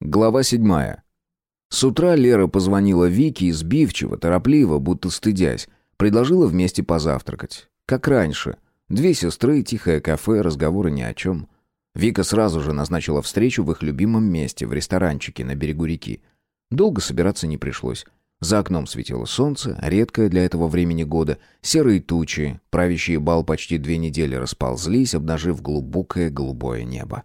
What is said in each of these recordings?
Глава седьмая. С утра Лера позвонила Вике избивчиво, торопливо, будто стыдясь. Предложила вместе позавтракать. Как раньше. Две сестры, тихое кафе, разговоры ни о чем. Вика сразу же назначила встречу в их любимом месте, в ресторанчике на берегу реки. Долго собираться не пришлось. За окном светило солнце, редкое для этого времени года. Серые тучи, правящие бал почти две недели расползлись, обнажив глубокое голубое небо.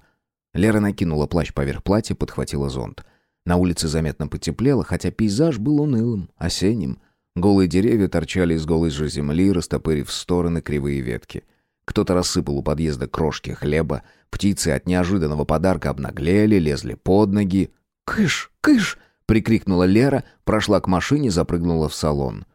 Лера накинула плащ поверх платья, подхватила зонт. На улице заметно потеплело, хотя пейзаж был унылым, осенним. Голые деревья торчали из голой же земли, растопырив в стороны кривые ветки. Кто-то рассыпал у подъезда крошки хлеба, птицы от неожиданного подарка обнаглели, лезли под ноги. «Кыш! Кыш!» — прикрикнула Лера, прошла к машине, запрыгнула в салон.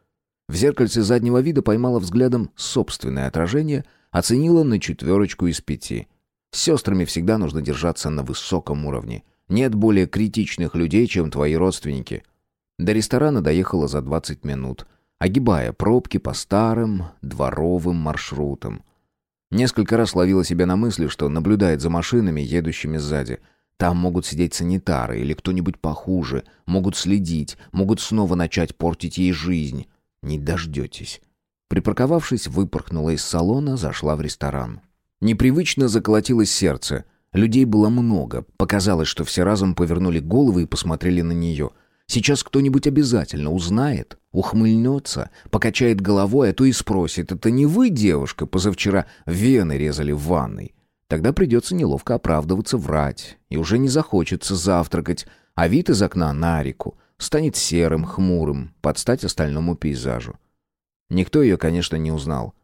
В зеркальце заднего вида поймала взглядом собственное отражение, оценила на четверочку из пяти — с сестрами всегда нужно держаться на высоком уровне. Нет более критичных людей, чем твои родственники. До ресторана доехала за 20 минут, огибая пробки по старым дворовым маршрутам. Несколько раз ловила себя на мысли, что наблюдает за машинами, едущими сзади. Там могут сидеть санитары или кто-нибудь похуже, могут следить, могут снова начать портить ей жизнь. Не дождетесь. Припарковавшись, выпорхнула из салона, зашла в ресторан. Непривычно заколотилось сердце. Людей было много. Показалось, что все разом повернули головы и посмотрели на нее. Сейчас кто-нибудь обязательно узнает, ухмыльнется, покачает головой, а то и спросит, «Это не вы, девушка, позавчера вены резали в ванной?» Тогда придется неловко оправдываться, врать, и уже не захочется завтракать, а вид из окна на реку станет серым, хмурым, под стать остальному пейзажу. Никто ее, конечно, не узнал.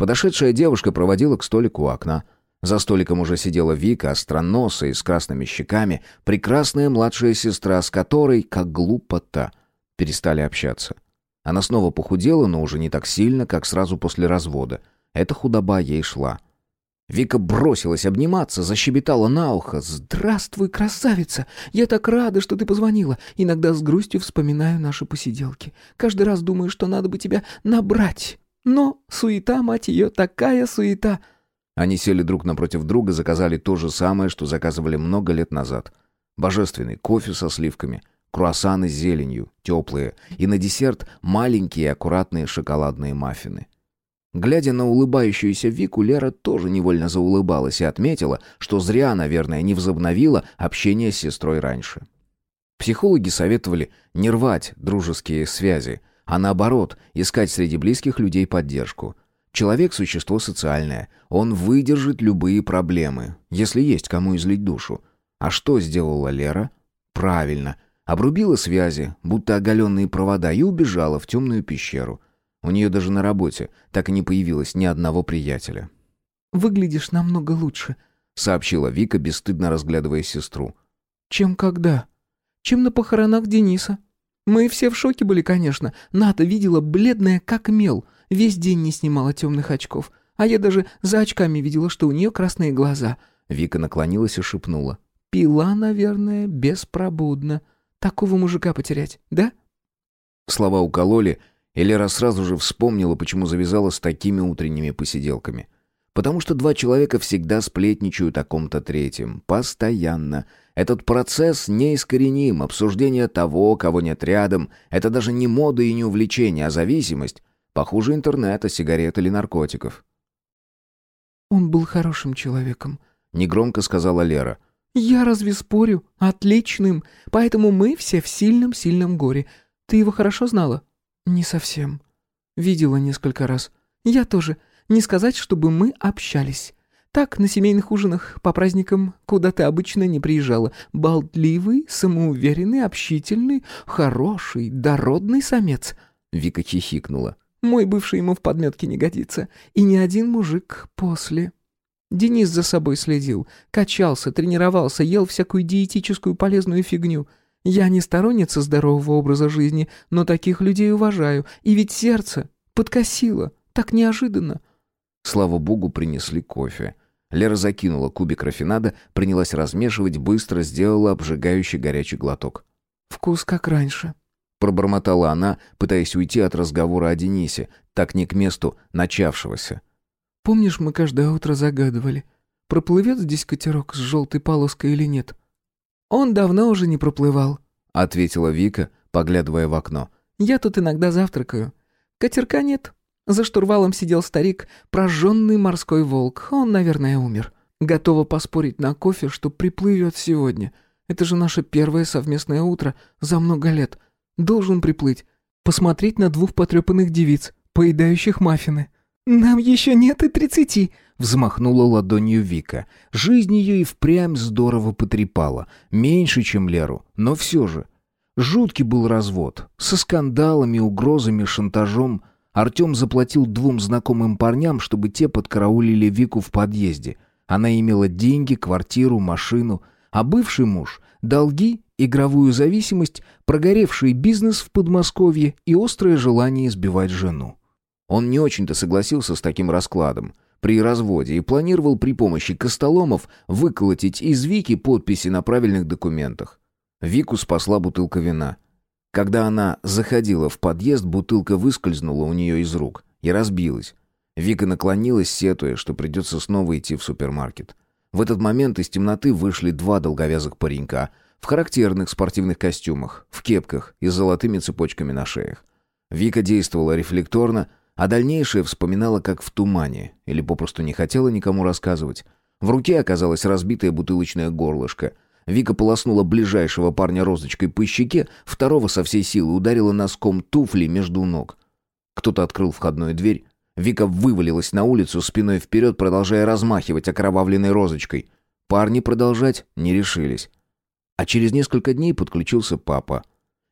Подошедшая девушка проводила к столику у окна. За столиком уже сидела Вика, остроносая, с красными щеками, прекрасная младшая сестра, с которой, как глупо-то, перестали общаться. Она снова похудела, но уже не так сильно, как сразу после развода. Эта худоба ей шла. Вика бросилась обниматься, защебетала на ухо. «Здравствуй, красавица! Я так рада, что ты позвонила. Иногда с грустью вспоминаю наши посиделки. Каждый раз думаю, что надо бы тебя набрать. Но суета, мать ее, такая суета!» Они сели друг напротив друга, заказали то же самое, что заказывали много лет назад. Божественный кофе со сливками, круассаны с зеленью, теплые, и на десерт маленькие аккуратные шоколадные маффины. Глядя на улыбающуюся Вику, Лера тоже невольно заулыбалась и отметила, что зря, наверное, не возобновила общение с сестрой раньше. Психологи советовали не рвать дружеские связи, а наоборот, искать среди близких людей поддержку. Человек – существо социальное. Он выдержит любые проблемы, если есть кому излить душу. А что сделала Лера? Правильно. Обрубила связи, будто оголенные провода, и убежала в темную пещеру. У нее даже на работе так и не появилось ни одного приятеля. «Выглядишь намного лучше», — сообщила Вика, бесстыдно разглядывая сестру. «Чем когда? Чем на похоронах Дениса?» Мы все в шоке были, конечно. Ната видела бледная, как мел. Весь день не снимала темных очков. А я даже за очками видела, что у нее красные глаза. Вика наклонилась и шепнула. «Пила, наверное, беспробудно. Такого мужика потерять, да?» Слова укололи, и Лера сразу же вспомнила, почему завязала с такими утренними посиделками. Потому что два человека всегда сплетничают о ком-то третьем. Постоянно. Этот процесс неискореним. Обсуждение того, кого нет рядом. Это даже не мода и не увлечение, а зависимость. Похуже интернета, сигарет или наркотиков. «Он был хорошим человеком», — негромко сказала Лера. «Я разве спорю? Отличным. Поэтому мы все в сильном-сильном горе. Ты его хорошо знала?» «Не совсем. Видела несколько раз. Я тоже. Не сказать, чтобы мы общались. Так, на семейных ужинах по праздникам, куда ты обычно не приезжала. Болтливый, самоуверенный, общительный, хороший, дородный самец». Вика хихикнула. «Мой бывший ему в подметке не годится. И ни один мужик после». Денис за собой следил, качался, тренировался, ел всякую диетическую полезную фигню. Я не сторонница здорового образа жизни, но таких людей уважаю. И ведь сердце подкосило. Так неожиданно. Слава богу, принесли кофе. Лера закинула кубик рафинада, принялась размешивать, быстро сделала обжигающий горячий глоток. «Вкус как раньше», — пробормотала она, пытаясь уйти от разговора о Денисе, так не к месту начавшегося. «Помнишь, мы каждое утро загадывали, проплывет здесь катерок с желтой полоской или нет?» «Он давно уже не проплывал», — ответила Вика, поглядывая в окно. «Я тут иногда завтракаю. Катерка нет. За штурвалом сидел старик, прожженный морской волк. Он, наверное, умер. Готова поспорить на кофе, что приплывет сегодня. Это же наше первое совместное утро за много лет. Должен приплыть. Посмотреть на двух потрепанных девиц, поедающих маффины». «Нам еще нет и тридцати», — взмахнула ладонью Вика. Жизнь ее и впрямь здорово потрепала. Меньше, чем Леру, но все же. Жуткий был развод. Со скандалами, угрозами, шантажом. Артем заплатил двум знакомым парням, чтобы те подкараулили Вику в подъезде. Она имела деньги, квартиру, машину. А бывший муж — долги, игровую зависимость, прогоревший бизнес в Подмосковье и острое желание избивать жену. Он не очень-то согласился с таким раскладом при разводе и планировал при помощи костоломов выколотить из Вики подписи на правильных документах. Вику спасла бутылка вина. Когда она заходила в подъезд, бутылка выскользнула у нее из рук и разбилась. Вика наклонилась, сетуя, что придется снова идти в супермаркет. В этот момент из темноты вышли два долговязых паренька в характерных спортивных костюмах, в кепках и с золотыми цепочками на шеях. Вика действовала рефлекторно, а дальнейшее вспоминала как в тумане, или попросту не хотела никому рассказывать. В руке оказалось разбитое бутылочное горлышко. Вика полоснула ближайшего парня розочкой по щеке, второго со всей силы ударила носком туфли между ног. Кто-то открыл входную дверь. Вика вывалилась на улицу спиной вперед, продолжая размахивать окровавленной розочкой. Парни продолжать не решились. А через несколько дней подключился папа.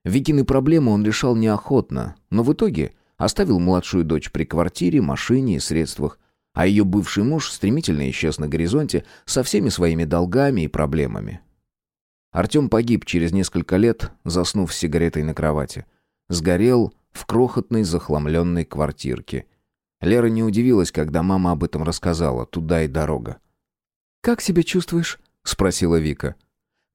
Викины проблемы он решал неохотно, но в итоге Оставил младшую дочь при квартире, машине и средствах. А ее бывший муж стремительно исчез на горизонте со всеми своими долгами и проблемами. Артем погиб через несколько лет, заснув с сигаретой на кровати. Сгорел в крохотной захламленной квартирке. Лера не удивилась, когда мама об этом рассказала. Туда и дорога. «Как себя чувствуешь?» — спросила Вика.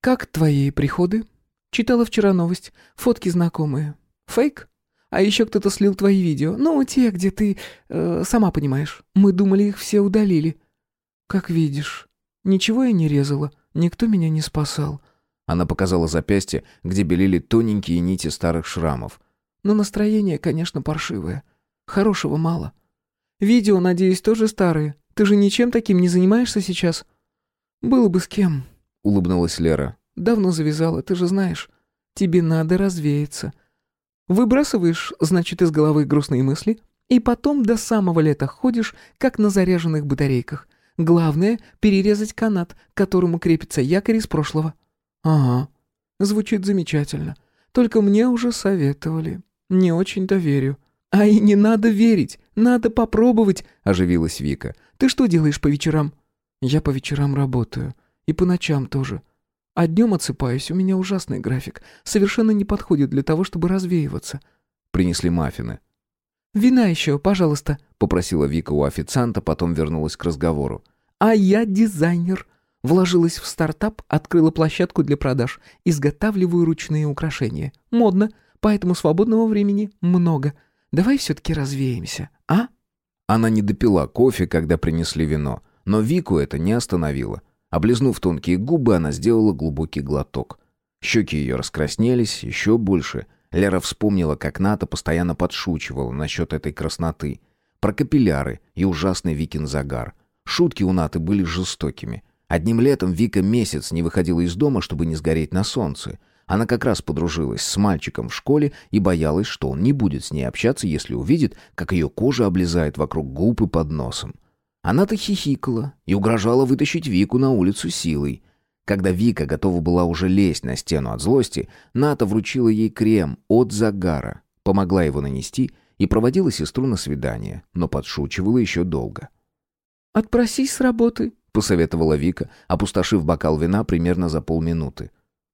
«Как твои приходы?» «Читала вчера новость. Фотки знакомые. Фейк?» А еще кто-то слил твои видео. Ну, те, где ты... Э, сама понимаешь. Мы думали, их все удалили. Как видишь. Ничего я не резала. Никто меня не спасал. Она показала запястье, где белели тоненькие нити старых шрамов. Но настроение, конечно, паршивое. Хорошего мало. Видео, надеюсь, тоже старые. Ты же ничем таким не занимаешься сейчас? Было бы с кем. Улыбнулась Лера. Давно завязала, ты же знаешь. Тебе надо развеяться. Выбрасываешь, значит, из головы грустные мысли, и потом до самого лета ходишь, как на заряженных батарейках. Главное — перерезать канат, к которому крепится якорь из прошлого». «Ага, звучит замечательно. Только мне уже советовали. Не очень-то верю». «А и не надо верить, надо попробовать», — оживилась Вика. «Ты что делаешь по вечерам?» «Я по вечерам работаю. И по ночам тоже. А днем отсыпаюсь, у меня ужасный график. Совершенно не подходит для того, чтобы развеиваться. Принесли маффины. «Вина еще, пожалуйста», — попросила Вика у официанта, потом вернулась к разговору. «А я дизайнер. Вложилась в стартап, открыла площадку для продаж. Изготавливаю ручные украшения. Модно, поэтому свободного времени много. Давай все-таки развеемся, а?» Она не допила кофе, когда принесли вино, но Вику это не остановило. Облизнув тонкие губы, она сделала глубокий глоток. Щеки ее раскраснелись еще больше. Лера вспомнила, как Ната постоянно подшучивала насчет этой красноты. Про капилляры и ужасный Викин загар. Шутки у Наты были жестокими. Одним летом Вика месяц не выходила из дома, чтобы не сгореть на солнце. Она как раз подружилась с мальчиком в школе и боялась, что он не будет с ней общаться, если увидит, как ее кожа облезает вокруг губ и под носом. Она-то хихикала и угрожала вытащить Вику на улицу силой. Когда Вика готова была уже лезть на стену от злости, Ната вручила ей крем от загара, помогла его нанести и проводила сестру на свидание, но подшучивала еще долго. «Отпросись с работы», — посоветовала Вика, опустошив бокал вина примерно за полминуты.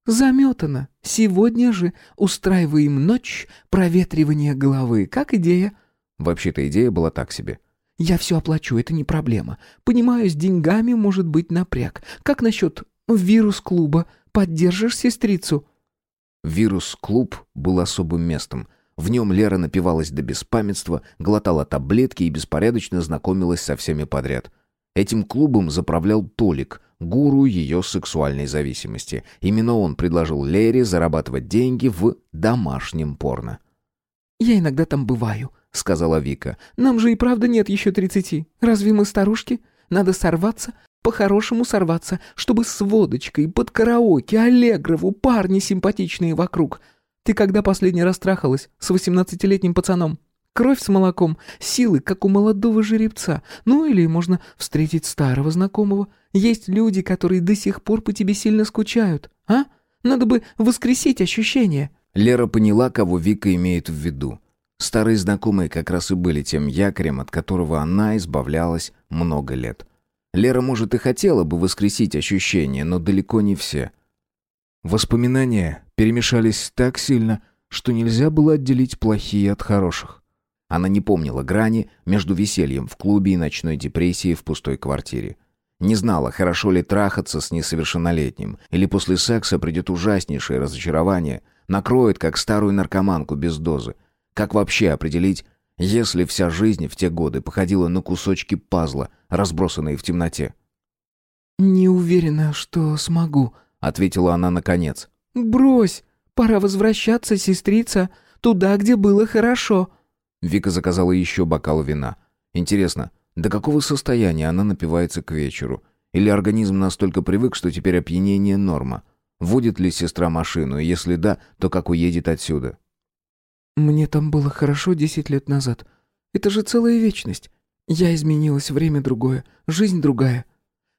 «Заметано. Сегодня же устраиваем ночь проветривания головы. Как идея?» Вообще-то идея была так себе. Я все оплачу, это не проблема. Понимаю, с деньгами может быть напряг. Как насчет вирус-клуба? Поддержишь сестрицу?» Вирус-клуб был особым местом. В нем Лера напивалась до беспамятства, глотала таблетки и беспорядочно знакомилась со всеми подряд. Этим клубом заправлял Толик, гуру ее сексуальной зависимости. Именно он предложил Лере зарабатывать деньги в домашнем порно. «Я иногда там бываю», — сказала Вика. «Нам же и правда нет еще тридцати. Разве мы старушки? Надо сорваться, по-хорошему сорваться, чтобы с водочкой, под караоке, аллегрову, парни симпатичные вокруг. Ты когда последний раз трахалась с восемнадцатилетним пацаном? Кровь с молоком, силы, как у молодого жеребца. Ну или можно встретить старого знакомого. Есть люди, которые до сих пор по тебе сильно скучают. А? Надо бы воскресить ощущения». Лера поняла, кого Вика имеет в виду. Старые знакомые как раз и были тем якорем, от которого она избавлялась много лет. Лера, может, и хотела бы воскресить ощущения, но далеко не все. Воспоминания перемешались так сильно, что нельзя было отделить плохие от хороших. Она не помнила грани между весельем в клубе и ночной депрессией в пустой квартире. Не знала, хорошо ли трахаться с несовершеннолетним, или после секса придет ужаснейшее разочарование, накроет, как старую наркоманку без дозы. Как вообще определить, если вся жизнь в те годы походила на кусочки пазла, разбросанные в темноте? «Не уверена, что смогу», — ответила она наконец. «Брось! Пора возвращаться, сестрица, туда, где было хорошо», Вика заказала еще бокал вина. Интересно, до какого состояния она напивается к вечеру? Или организм настолько привык, что теперь опьянение норма? Водит ли сестра машину, если да, то как уедет отсюда? «Мне там было хорошо десять лет назад. Это же целая вечность. Я изменилась, время другое, жизнь другая.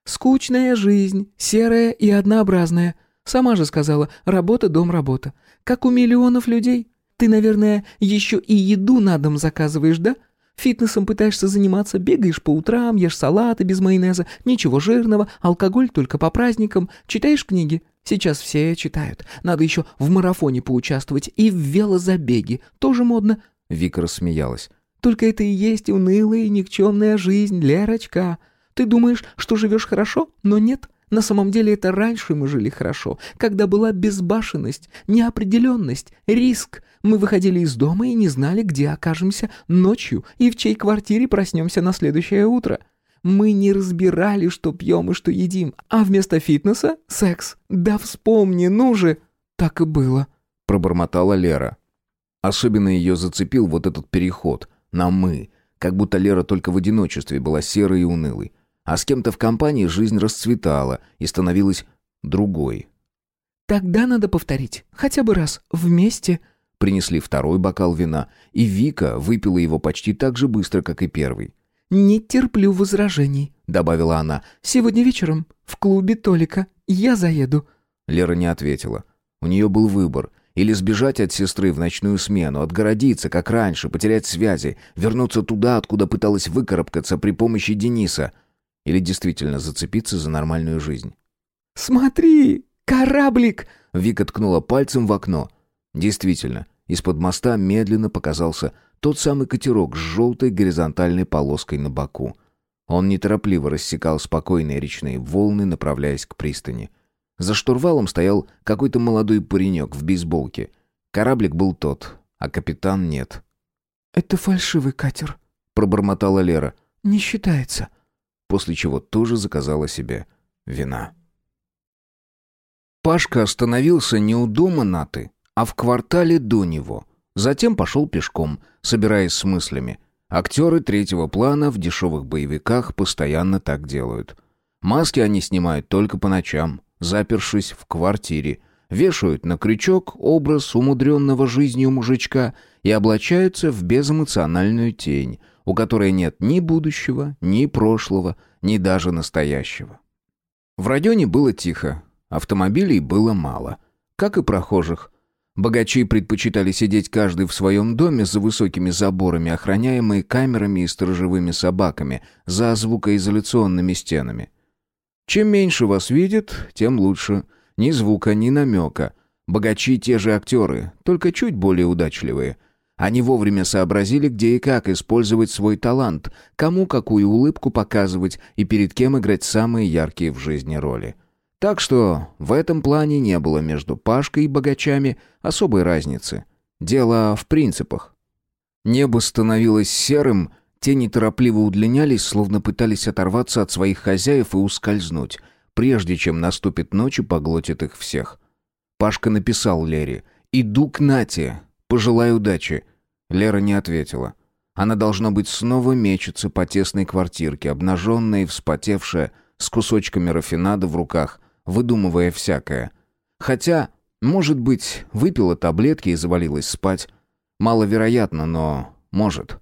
Скучная жизнь, серая и однообразная. Сама же сказала, работа, дом, работа. Как у миллионов людей. Ты, наверное, еще и еду на дом заказываешь, да? Фитнесом пытаешься заниматься, бегаешь по утрам, ешь салаты без майонеза, ничего жирного, алкоголь только по праздникам, читаешь книги. Сейчас все читают. Надо еще в марафоне поучаствовать и в велозабеге. Тоже модно. Вика рассмеялась. Только это и есть унылая и никчемная жизнь, Лерочка. Ты думаешь, что живешь хорошо, но нет. На самом деле это раньше мы жили хорошо, когда была безбашенность, неопределенность, риск. Мы выходили из дома и не знали, где окажемся ночью и в чьей квартире проснемся на следующее утро. Мы не разбирали, что пьем и что едим, а вместо фитнеса — секс. Да вспомни, ну же! Так и было, — пробормотала Лера. Особенно ее зацепил вот этот переход на «мы», как будто Лера только в одиночестве была серой и унылой. А с кем-то в компании жизнь расцветала и становилась другой. «Тогда надо повторить. Хотя бы раз. Вместе». Принесли второй бокал вина, и Вика выпила его почти так же быстро, как и первый. «Не терплю возражений», — добавила она. «Сегодня вечером в клубе Толика. Я заеду». Лера не ответила. У нее был выбор. Или сбежать от сестры в ночную смену, отгородиться, как раньше, потерять связи, вернуться туда, откуда пыталась выкарабкаться при помощи Дениса — или действительно зацепиться за нормальную жизнь? «Смотри, кораблик!» Вика ткнула пальцем в окно. Действительно, из-под моста медленно показался тот самый катерок с желтой горизонтальной полоской на боку. Он неторопливо рассекал спокойные речные волны, направляясь к пристани. За штурвалом стоял какой-то молодой паренек в бейсболке. Кораблик был тот, а капитан нет. «Это фальшивый катер», — пробормотала Лера. «Не считается» после чего тоже заказала себе вина. Пашка остановился не у дома Наты, а в квартале до него. Затем пошел пешком, собираясь с мыслями. Актеры третьего плана в дешевых боевиках постоянно так делают. Маски они снимают только по ночам, запершись в квартире, вешают на крючок образ умудренного жизнью мужичка и облачаются в безэмоциональную тень, у которой нет ни будущего, ни прошлого, ни даже настоящего. В районе было тихо, автомобилей было мало, как и прохожих. Богачи предпочитали сидеть каждый в своем доме за высокими заборами, охраняемые камерами и сторожевыми собаками, за звукоизоляционными стенами. Чем меньше вас видят, тем лучше. Ни звука, ни намека. Богачи те же актеры, только чуть более удачливые – они вовремя сообразили, где и как использовать свой талант, кому какую улыбку показывать и перед кем играть самые яркие в жизни роли. Так что в этом плане не было между Пашкой и богачами особой разницы. Дело в принципах. Небо становилось серым, Те неторопливо удлинялись, словно пытались оторваться от своих хозяев и ускользнуть, прежде чем наступит ночь и поглотит их всех. Пашка написал Лере «Иду к Нате, пожелай удачи». Лера не ответила. Она, должно быть, снова мечется по тесной квартирке, обнаженная и вспотевшая, с кусочками рафинада в руках, выдумывая всякое. Хотя, может быть, выпила таблетки и завалилась спать. Маловероятно, но может.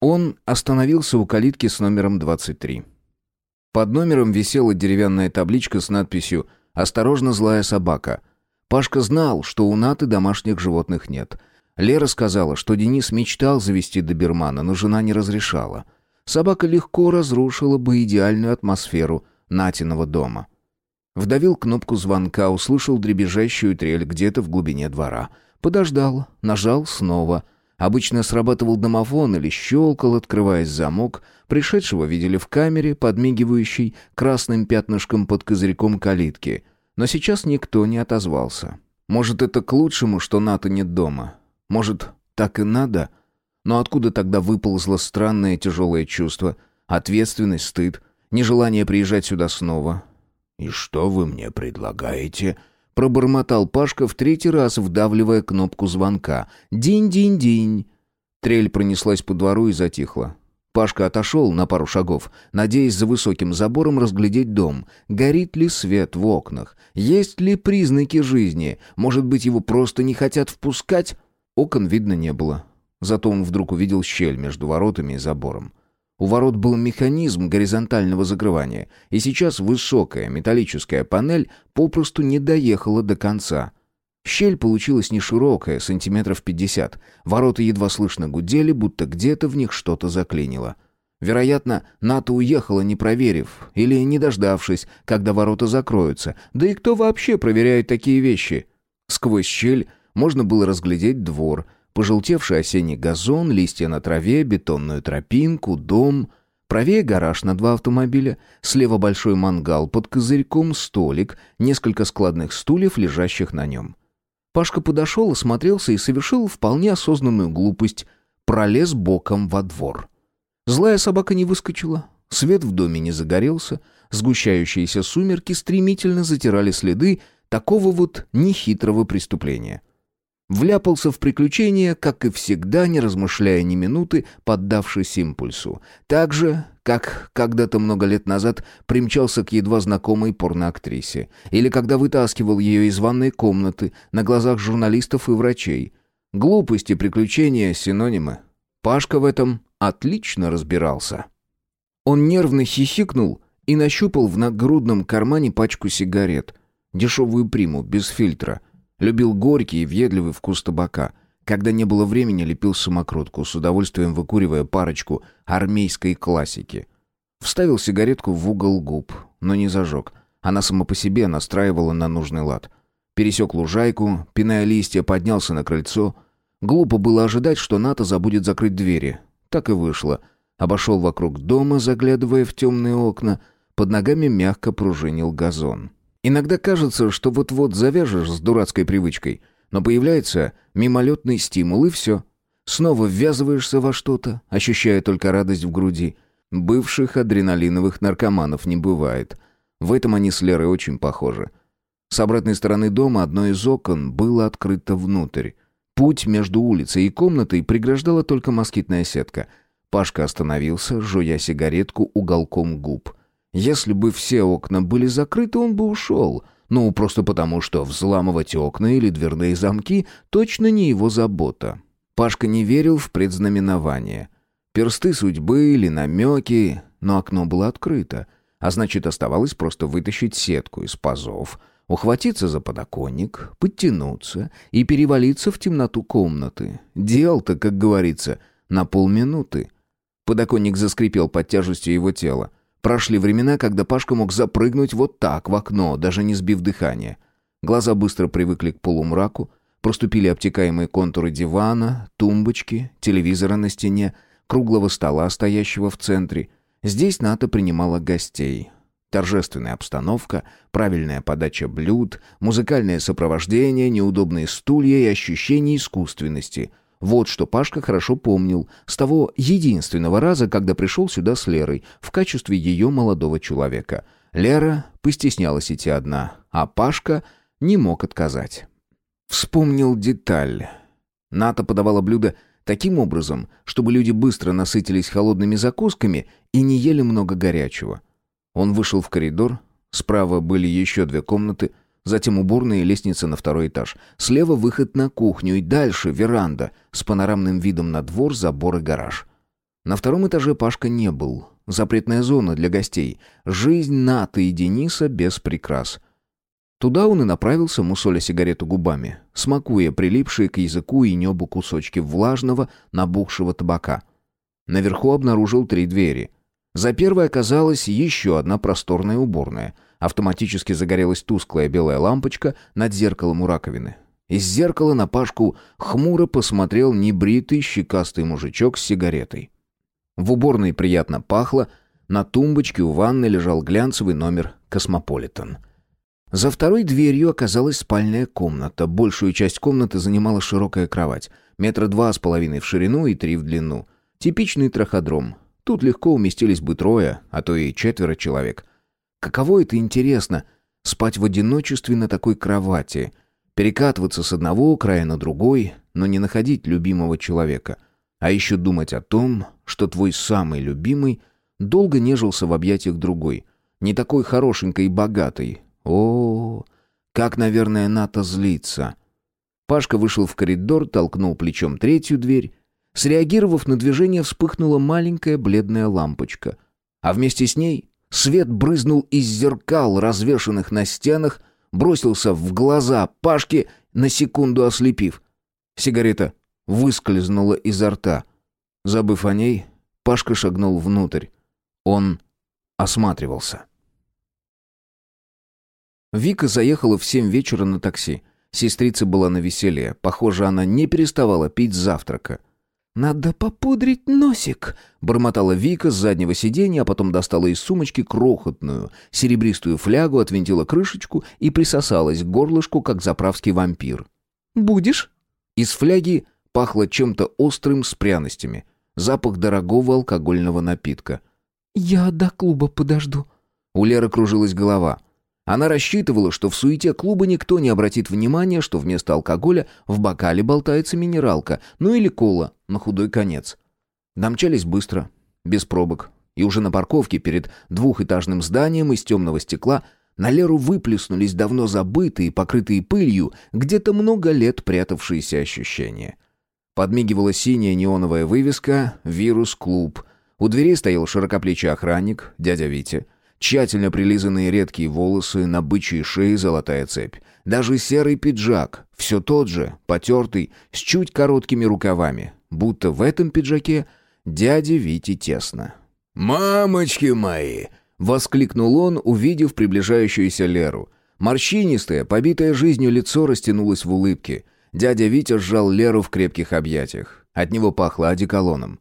Он остановился у калитки с номером 23. Под номером висела деревянная табличка с надписью «Осторожно, злая собака». Пашка знал, что у Наты домашних животных нет. Лера сказала, что Денис мечтал завести добермана, но жена не разрешала. Собака легко разрушила бы идеальную атмосферу Натиного дома. Вдавил кнопку звонка, услышал дребезжащую трель где-то в глубине двора. Подождал, нажал снова — Обычно срабатывал домофон или щелкал, открываясь замок. Пришедшего видели в камере, подмигивающей красным пятнышком под козырьком калитки. Но сейчас никто не отозвался. Может, это к лучшему, что Ната нет дома. Может, так и надо? Но откуда тогда выползло странное тяжелое чувство? Ответственность, стыд, нежелание приезжать сюда снова? «И что вы мне предлагаете?» Пробормотал Пашка в третий раз, вдавливая кнопку звонка. «Динь-динь-динь!» Трель пронеслась по двору и затихла. Пашка отошел на пару шагов, надеясь за высоким забором разглядеть дом. Горит ли свет в окнах? Есть ли признаки жизни? Может быть, его просто не хотят впускать? Окон видно не было. Зато он вдруг увидел щель между воротами и забором. У ворот был механизм горизонтального закрывания, и сейчас высокая металлическая панель попросту не доехала до конца. Щель получилась не широкая, сантиметров пятьдесят. Ворота едва слышно гудели, будто где-то в них что-то заклинило. Вероятно, НАТО уехала, не проверив, или не дождавшись, когда ворота закроются. Да и кто вообще проверяет такие вещи? Сквозь щель можно было разглядеть двор, Пожелтевший осенний газон, листья на траве, бетонную тропинку, дом. Правее гараж на два автомобиля, слева большой мангал под козырьком, столик, несколько складных стульев, лежащих на нем. Пашка подошел, осмотрелся и совершил вполне осознанную глупость. Пролез боком во двор. Злая собака не выскочила, свет в доме не загорелся, сгущающиеся сумерки стремительно затирали следы такого вот нехитрого преступления — Вляпался в приключения, как и всегда, не размышляя ни минуты, поддавшись импульсу. Так же, как когда-то много лет назад примчался к едва знакомой порноактрисе. Или когда вытаскивал ее из ванной комнаты на глазах журналистов и врачей. Глупости, приключения — синонимы. Пашка в этом отлично разбирался. Он нервно хихикнул и нащупал в нагрудном кармане пачку сигарет. Дешевую приму, без фильтра — Любил горький и въедливый вкус табака. Когда не было времени, лепил самокрутку, с удовольствием выкуривая парочку армейской классики. Вставил сигаретку в угол губ, но не зажег. Она сама по себе настраивала на нужный лад. Пересек лужайку, пиная листья, поднялся на крыльцо. Глупо было ожидать, что НАТО забудет закрыть двери. Так и вышло. Обошел вокруг дома, заглядывая в темные окна. Под ногами мягко пружинил газон. Иногда кажется, что вот-вот завяжешь с дурацкой привычкой, но появляется мимолетный стимул, и все. Снова ввязываешься во что-то, ощущая только радость в груди. Бывших адреналиновых наркоманов не бывает. В этом они с Лерой очень похожи. С обратной стороны дома одно из окон было открыто внутрь. Путь между улицей и комнатой преграждала только москитная сетка. Пашка остановился, жуя сигаретку уголком губ — если бы все окна были закрыты, он бы ушел. Ну, просто потому, что взламывать окна или дверные замки точно не его забота. Пашка не верил в предзнаменование. Персты судьбы или намеки, но окно было открыто. А значит, оставалось просто вытащить сетку из пазов, ухватиться за подоконник, подтянуться и перевалиться в темноту комнаты. Дел-то, как говорится, на полминуты. Подоконник заскрипел под тяжестью его тела. Прошли времена, когда Пашка мог запрыгнуть вот так в окно, даже не сбив дыхания. Глаза быстро привыкли к полумраку, проступили обтекаемые контуры дивана, тумбочки, телевизора на стене, круглого стола, стоящего в центре. Здесь Ната принимала гостей. Торжественная обстановка, правильная подача блюд, музыкальное сопровождение, неудобные стулья и ощущение искусственности. Вот что Пашка хорошо помнил с того единственного раза, когда пришел сюда с Лерой в качестве ее молодого человека. Лера постеснялась идти одна, а Пашка не мог отказать. Вспомнил деталь. Ната подавала блюдо таким образом, чтобы люди быстро насытились холодными закусками и не ели много горячего. Он вышел в коридор, справа были еще две комнаты — Затем уборная и лестница на второй этаж. Слева выход на кухню и дальше веранда с панорамным видом на двор, забор и гараж. На втором этаже Пашка не был. Запретная зона для гостей. Жизнь Ната и Дениса без прикрас. Туда он и направился, мусоля сигарету губами, смакуя прилипшие к языку и небу кусочки влажного, набухшего табака. Наверху обнаружил три двери. За первой оказалась еще одна просторная уборная — Автоматически загорелась тусклая белая лампочка над зеркалом у раковины. Из зеркала на Пашку хмуро посмотрел небритый щекастый мужичок с сигаретой. В уборной приятно пахло, на тумбочке у ванны лежал глянцевый номер «Космополитен». За второй дверью оказалась спальная комната. Большую часть комнаты занимала широкая кровать. Метра два с половиной в ширину и три в длину. Типичный траходром. Тут легко уместились бы трое, а то и четверо человек. Каково это интересно — спать в одиночестве на такой кровати, перекатываться с одного края на другой, но не находить любимого человека, а еще думать о том, что твой самый любимый долго нежился в объятиях другой, не такой хорошенькой и богатой. О, как, наверное, Ната злится. Пашка вышел в коридор, толкнул плечом третью дверь. Среагировав на движение, вспыхнула маленькая бледная лампочка. А вместе с ней Свет брызнул из зеркал, развешанных на стенах, бросился в глаза Пашки, на секунду ослепив. Сигарета выскользнула изо рта. Забыв о ней, Пашка шагнул внутрь. Он осматривался. Вика заехала в семь вечера на такси. Сестрица была на веселье. Похоже, она не переставала пить завтрака. «Надо попудрить носик», — бормотала Вика с заднего сиденья, а потом достала из сумочки крохотную, серебристую флягу, отвинтила крышечку и присосалась к горлышку, как заправский вампир. «Будешь?» Из фляги пахло чем-то острым с пряностями. Запах дорогого алкогольного напитка. «Я до клуба подожду». У Леры кружилась голова. Она рассчитывала, что в суете клуба никто не обратит внимания, что вместо алкоголя в бокале болтается минералка, ну или кола, на худой конец. Домчались быстро, без пробок, и уже на парковке перед двухэтажным зданием из темного стекла на Леру выплеснулись давно забытые, покрытые пылью, где-то много лет прятавшиеся ощущения. Подмигивала синяя неоновая вывеска «Вирус-клуб». У двери стоял широкоплечий охранник, дядя Витя. Тщательно прилизанные редкие волосы, на бычьей шее золотая цепь. Даже серый пиджак, все тот же, потертый, с чуть короткими рукавами. Будто в этом пиджаке дяде Вите тесно. «Мамочки мои!» — воскликнул он, увидев приближающуюся Леру. Морщинистое, побитое жизнью лицо растянулось в улыбке. Дядя Витя сжал Леру в крепких объятиях. От него пахло одеколоном.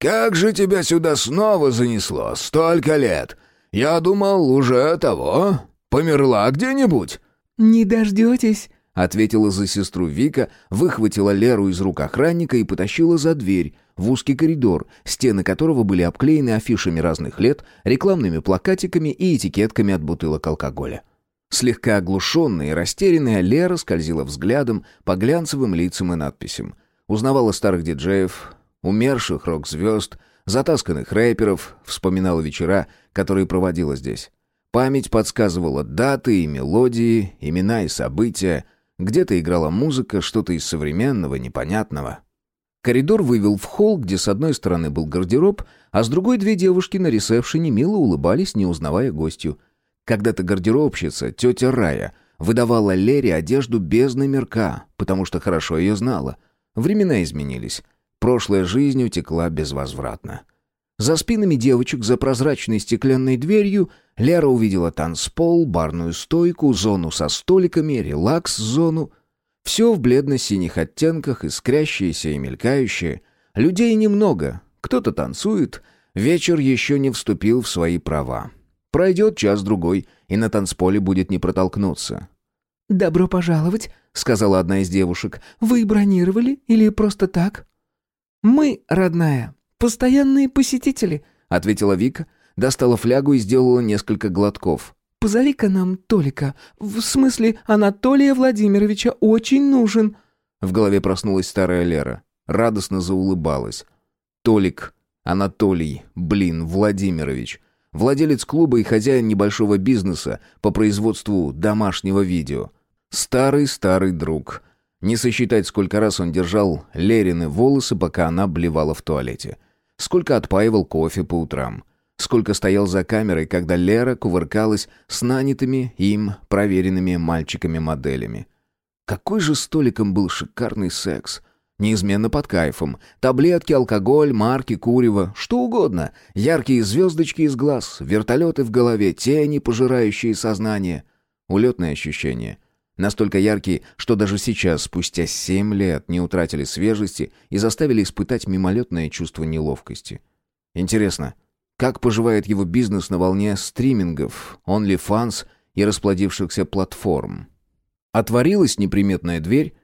«Как же тебя сюда снова занесло? Столько лет! Я думал, уже того. Померла где-нибудь?» «Не дождетесь?» — ответила за сестру Вика, выхватила Леру из рук охранника и потащила за дверь, в узкий коридор, стены которого были обклеены афишами разных лет, рекламными плакатиками и этикетками от бутылок алкоголя. Слегка оглушенная и растерянная, Лера скользила взглядом по глянцевым лицам и надписям. Узнавала старых диджеев, умерших рок-звезд — затасканных рэперов, вспоминала вечера, которые проводила здесь. Память подсказывала даты и мелодии, имена и события. Где-то играла музыка, что-то из современного, непонятного. Коридор вывел в холл, где с одной стороны был гардероб, а с другой две девушки на ресепшене мило улыбались, не узнавая гостью. Когда-то гардеробщица, тетя Рая, выдавала Лере одежду без номерка, потому что хорошо ее знала. Времена изменились. Прошлая жизнь утекла безвозвратно. За спинами девочек, за прозрачной стеклянной дверью, Лера увидела танцпол, барную стойку, зону со столиками, релакс-зону. Все в бледно-синих оттенках, искрящееся и мелькающее. Людей немного, кто-то танцует, вечер еще не вступил в свои права. Пройдет час-другой, и на танцполе будет не протолкнуться. «Добро пожаловать», — сказала одна из девушек. «Вы бронировали или просто так?» «Мы, родная, постоянные посетители», — ответила Вика, достала флягу и сделала несколько глотков. «Позови-ка нам Толика. В смысле, Анатолия Владимировича очень нужен». В голове проснулась старая Лера. Радостно заулыбалась. Толик, Анатолий, блин, Владимирович. Владелец клуба и хозяин небольшого бизнеса по производству домашнего видео. Старый-старый друг. Не сосчитать, сколько раз он держал Лерины волосы, пока она блевала в туалете. Сколько отпаивал кофе по утрам. Сколько стоял за камерой, когда Лера кувыркалась с нанятыми им проверенными мальчиками-моделями. Какой же столиком был шикарный секс. Неизменно под кайфом. Таблетки, алкоголь, марки, курево, что угодно. Яркие звездочки из глаз, вертолеты в голове, тени, пожирающие сознание. Улетные ощущения. Настолько яркие, что даже сейчас, спустя семь лет, не утратили свежести и заставили испытать мимолетное чувство неловкости. Интересно, как поживает его бизнес на волне стримингов, OnlyFans и расплодившихся платформ? Отворилась неприметная дверь,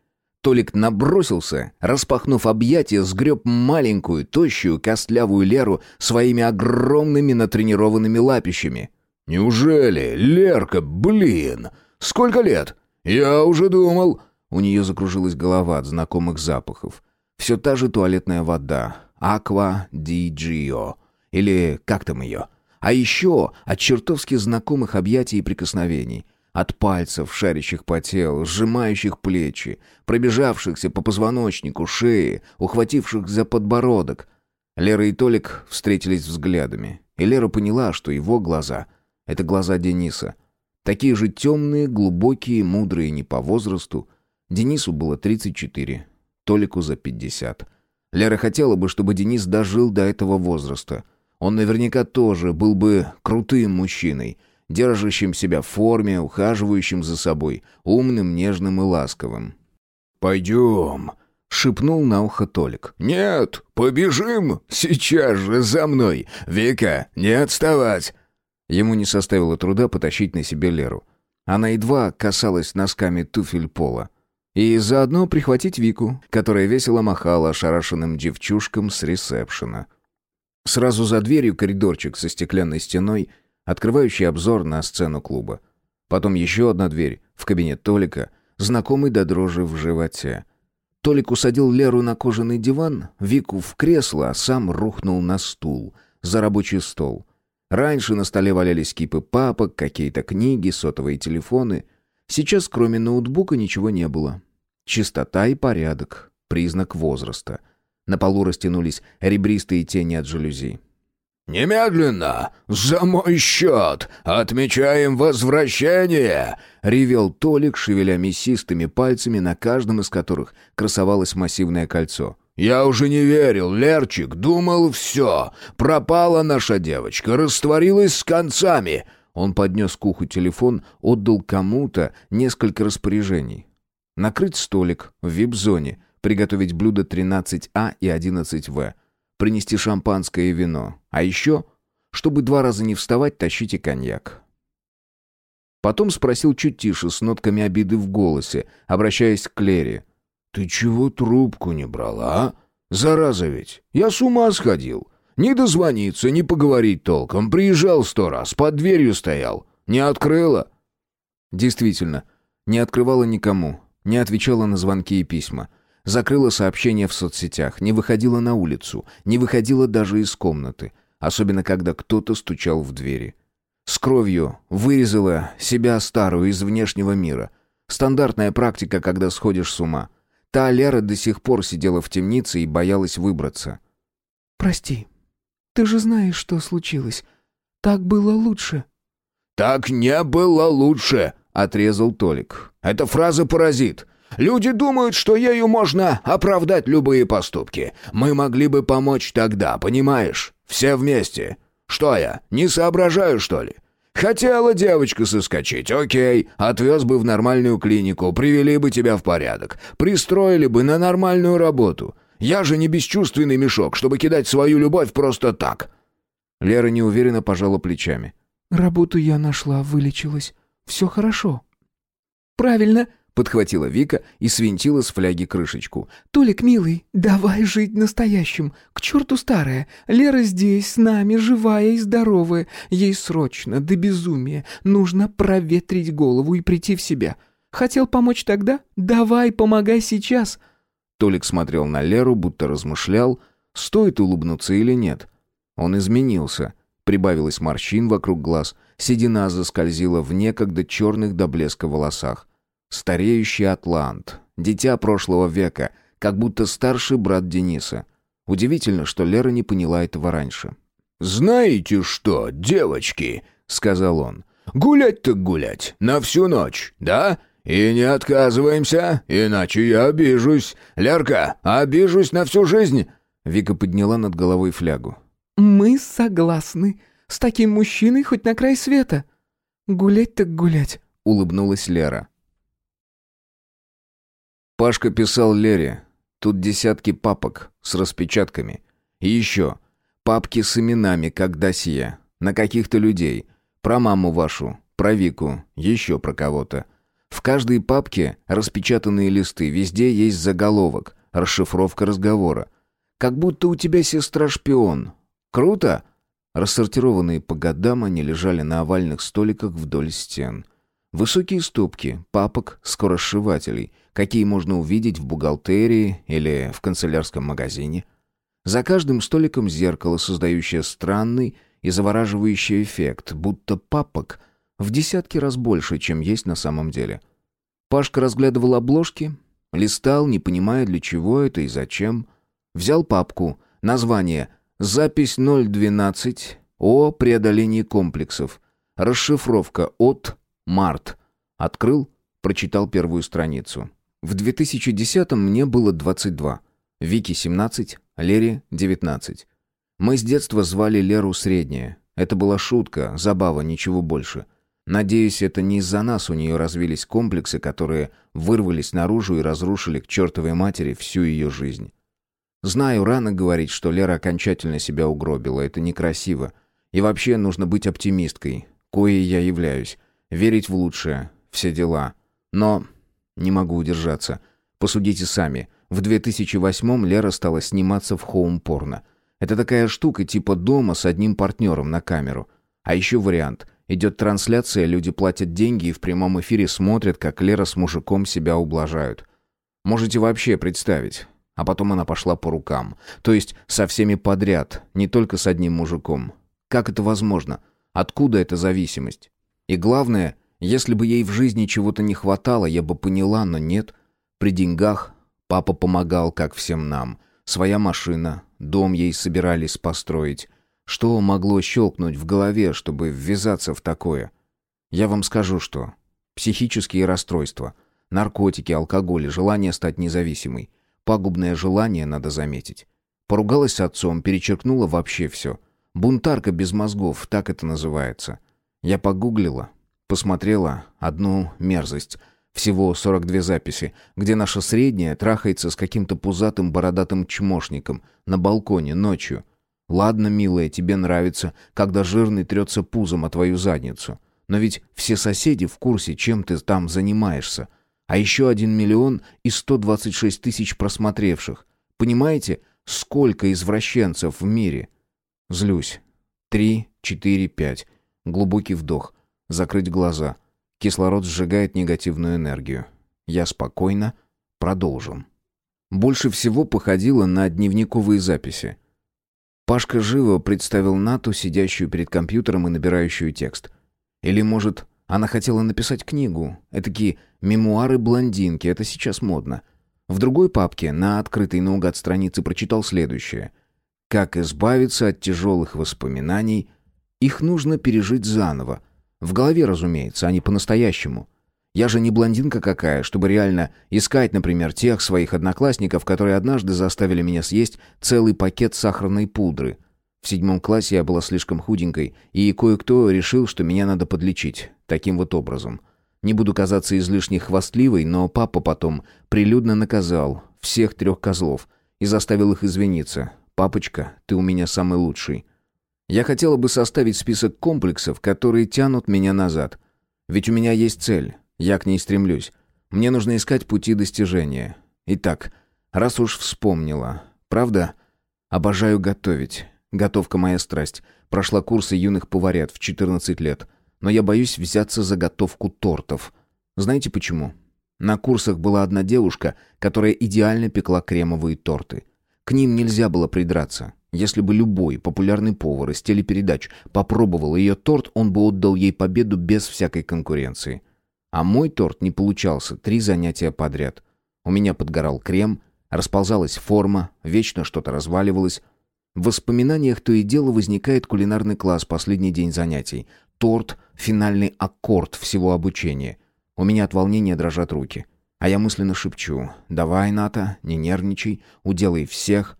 Толик набросился, распахнув объятия, сгреб маленькую, тощую, костлявую Леру своими огромными натренированными лапищами. «Неужели? Лерка, блин! Сколько лет? Я уже думал...» У нее закружилась голова от знакомых запахов. Все та же туалетная вода. Аква ди Джио. Или как там ее? А еще от чертовски знакомых объятий и прикосновений. От пальцев, шарящих по телу, сжимающих плечи, пробежавшихся по позвоночнику, шее, ухвативших за подбородок. Лера и Толик встретились взглядами. И Лера поняла, что его глаза — это глаза Дениса. Такие же темные, глубокие, мудрые не по возрасту. Денису было 34, Толику за 50. Лера хотела бы, чтобы Денис дожил до этого возраста — он наверняка тоже был бы крутым мужчиной, держащим себя в форме, ухаживающим за собой, умным, нежным и ласковым. «Пойдем», — шепнул на ухо Толик. «Нет, побежим сейчас же за мной. Вика, не отставать». Ему не составило труда потащить на себе Леру. Она едва касалась носками туфель пола. И заодно прихватить Вику, которая весело махала ошарашенным девчушкам с ресепшена. Сразу за дверью коридорчик со стеклянной стеной, открывающий обзор на сцену клуба. Потом еще одна дверь в кабинет Толика, знакомый до дрожи в животе. Толик усадил Леру на кожаный диван, Вику в кресло, а сам рухнул на стул, за рабочий стол. Раньше на столе валялись кипы папок, какие-то книги, сотовые телефоны. Сейчас, кроме ноутбука, ничего не было. Чистота и порядок — признак возраста — на полу растянулись ребристые тени от жалюзи. «Немедленно! За мой счет! Отмечаем возвращение!» — ревел Толик, шевеля мясистыми пальцами, на каждом из которых красовалось массивное кольцо. «Я уже не верил, Лерчик, думал, все, пропала наша девочка, растворилась с концами!» Он поднес к уху телефон, отдал кому-то несколько распоряжений. Накрыть столик в вип-зоне, приготовить блюда 13А и 11В, принести шампанское и вино. А еще, чтобы два раза не вставать, тащите коньяк. Потом спросил чуть тише, с нотками обиды в голосе, обращаясь к Лере. «Ты чего трубку не брала, а? Зараза ведь! Я с ума сходил! Не дозвониться, не поговорить толком. Приезжал сто раз, под дверью стоял. Не открыла?» Действительно, не открывала никому, не отвечала на звонки и письма. Закрыла сообщения в соцсетях, не выходила на улицу, не выходила даже из комнаты, особенно когда кто-то стучал в двери. С кровью вырезала себя старую из внешнего мира. Стандартная практика, когда сходишь с ума. Та Лера до сих пор сидела в темнице и боялась выбраться. «Прости, ты же знаешь, что случилось. Так было лучше». «Так не было лучше», — отрезал Толик. «Эта фраза паразит. Люди думают, что ею можно оправдать любые поступки. Мы могли бы помочь тогда, понимаешь? Все вместе. Что я, не соображаю, что ли? Хотела девочка соскочить, окей, отвез бы в нормальную клинику, привели бы тебя в порядок, пристроили бы на нормальную работу. Я же не бесчувственный мешок, чтобы кидать свою любовь просто так». Лера неуверенно пожала плечами. «Работу я нашла, вылечилась. Все хорошо». правильно!» Подхватила Вика и свинтила с фляги крышечку. «Толик, милый, давай жить настоящим. К черту старая. Лера здесь, с нами, живая и здоровая. Ей срочно, до безумия, нужно проветрить голову и прийти в себя. Хотел помочь тогда? Давай, помогай сейчас!» Толик смотрел на Леру, будто размышлял, стоит улыбнуться или нет. Он изменился. Прибавилось морщин вокруг глаз, седина заскользила в некогда черных до блеска волосах. Стареющий атлант, дитя прошлого века, как будто старший брат Дениса. Удивительно, что Лера не поняла этого раньше. «Знаете что, девочки?» — сказал он. «Гулять так гулять, на всю ночь, да? И не отказываемся, иначе я обижусь. Лерка, обижусь на всю жизнь!» Вика подняла над головой флягу. «Мы согласны. С таким мужчиной хоть на край света. Гулять так гулять», — улыбнулась Лера. Пашка писал Лере. Тут десятки папок с распечатками. И еще. Папки с именами, как досье. На каких-то людей. Про маму вашу, про Вику, еще про кого-то. В каждой папке распечатанные листы, везде есть заголовок, расшифровка разговора. Как будто у тебя сестра шпион. Круто? Рассортированные по годам они лежали на овальных столиках вдоль стен. Высокие стопки, папок, скоросшивателей — какие можно увидеть в бухгалтерии или в канцелярском магазине. За каждым столиком зеркало, создающее странный и завораживающий эффект, будто папок в десятки раз больше, чем есть на самом деле. Пашка разглядывал обложки, листал, не понимая, для чего это и зачем. Взял папку, название «Запись 012 о преодолении комплексов», расшифровка от «Март». Открыл, прочитал первую страницу. В 2010-м мне было 22, Вике 17, Лере 19. Мы с детства звали Леру Средняя. Это была шутка, забава, ничего больше. Надеюсь, это не из-за нас у нее развились комплексы, которые вырвались наружу и разрушили к чертовой матери всю ее жизнь. Знаю, рано говорить, что Лера окончательно себя угробила, это некрасиво. И вообще нужно быть оптимисткой, коей я являюсь, верить в лучшее, все дела. Но не могу удержаться. Посудите сами. В 2008-м Лера стала сниматься в хоум-порно. Это такая штука типа дома с одним партнером на камеру. А еще вариант. Идет трансляция, люди платят деньги и в прямом эфире смотрят, как Лера с мужиком себя ублажают. Можете вообще представить. А потом она пошла по рукам. То есть со всеми подряд, не только с одним мужиком. Как это возможно? Откуда эта зависимость? И главное, если бы ей в жизни чего-то не хватало, я бы поняла, но нет. При деньгах папа помогал, как всем нам. Своя машина, дом ей собирались построить. Что могло щелкнуть в голове, чтобы ввязаться в такое? Я вам скажу, что. Психические расстройства, наркотики, алкоголь, желание стать независимой. Пагубное желание, надо заметить. Поругалась с отцом, перечеркнула вообще все. Бунтарка без мозгов, так это называется. Я погуглила, Посмотрела одну мерзость. Всего 42 записи, где наша средняя трахается с каким-то пузатым бородатым чмошником на балконе ночью. Ладно, милая, тебе нравится, когда жирный трется пузом о твою задницу. Но ведь все соседи в курсе, чем ты там занимаешься. А еще один миллион и 126 тысяч просмотревших. Понимаете, сколько извращенцев в мире? Злюсь. Три, четыре, пять. Глубокий вдох. Закрыть глаза. Кислород сжигает негативную энергию. Я спокойно. Продолжим. Больше всего походило на дневниковые записи. Пашка живо представил Нату, сидящую перед компьютером и набирающую текст. Или, может, она хотела написать книгу. Этакие мемуары блондинки, это сейчас модно. В другой папке, на открытой наугад странице, прочитал следующее. «Как избавиться от тяжелых воспоминаний? Их нужно пережить заново, в голове, разумеется, а не по-настоящему. Я же не блондинка какая, чтобы реально искать, например, тех своих одноклассников, которые однажды заставили меня съесть целый пакет сахарной пудры. В седьмом классе я была слишком худенькой, и кое-кто решил, что меня надо подлечить. Таким вот образом. Не буду казаться излишне хвастливой, но папа потом прилюдно наказал всех трех козлов и заставил их извиниться. «Папочка, ты у меня самый лучший». Я хотела бы составить список комплексов, которые тянут меня назад. Ведь у меня есть цель. Я к ней стремлюсь. Мне нужно искать пути достижения. Итак, раз уж вспомнила. Правда? Обожаю готовить. Готовка моя страсть. Прошла курсы юных поварят в 14 лет. Но я боюсь взяться за готовку тортов. Знаете почему? На курсах была одна девушка, которая идеально пекла кремовые торты. К ним нельзя было придраться. Если бы любой популярный повар из телепередач попробовал ее торт, он бы отдал ей победу без всякой конкуренции. А мой торт не получался три занятия подряд. У меня подгорал крем, расползалась форма, вечно что-то разваливалось. В воспоминаниях то и дело возникает кулинарный класс последний день занятий. Торт — финальный аккорд всего обучения. У меня от волнения дрожат руки. А я мысленно шепчу «Давай, Ната, не нервничай, уделай всех».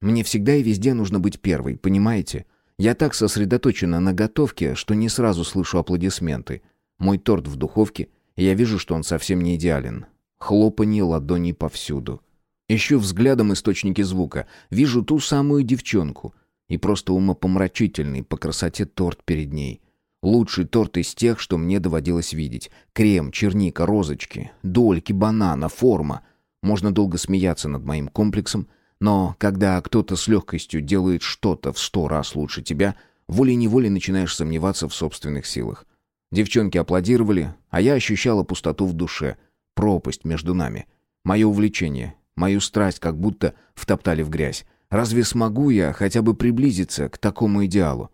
Мне всегда и везде нужно быть первой, понимаете? Я так сосредоточена на готовке, что не сразу слышу аплодисменты. Мой торт в духовке, и я вижу, что он совсем не идеален. Хлопанье ладоней повсюду. Ищу взглядом источники звука. Вижу ту самую девчонку. И просто умопомрачительный по красоте торт перед ней. Лучший торт из тех, что мне доводилось видеть. Крем, черника, розочки, дольки банана, форма. Можно долго смеяться над моим комплексом, но когда кто-то с легкостью делает что-то в сто раз лучше тебя, волей-неволей начинаешь сомневаться в собственных силах. Девчонки аплодировали, а я ощущала пустоту в душе, пропасть между нами. Мое увлечение, мою страсть как будто втоптали в грязь. Разве смогу я хотя бы приблизиться к такому идеалу?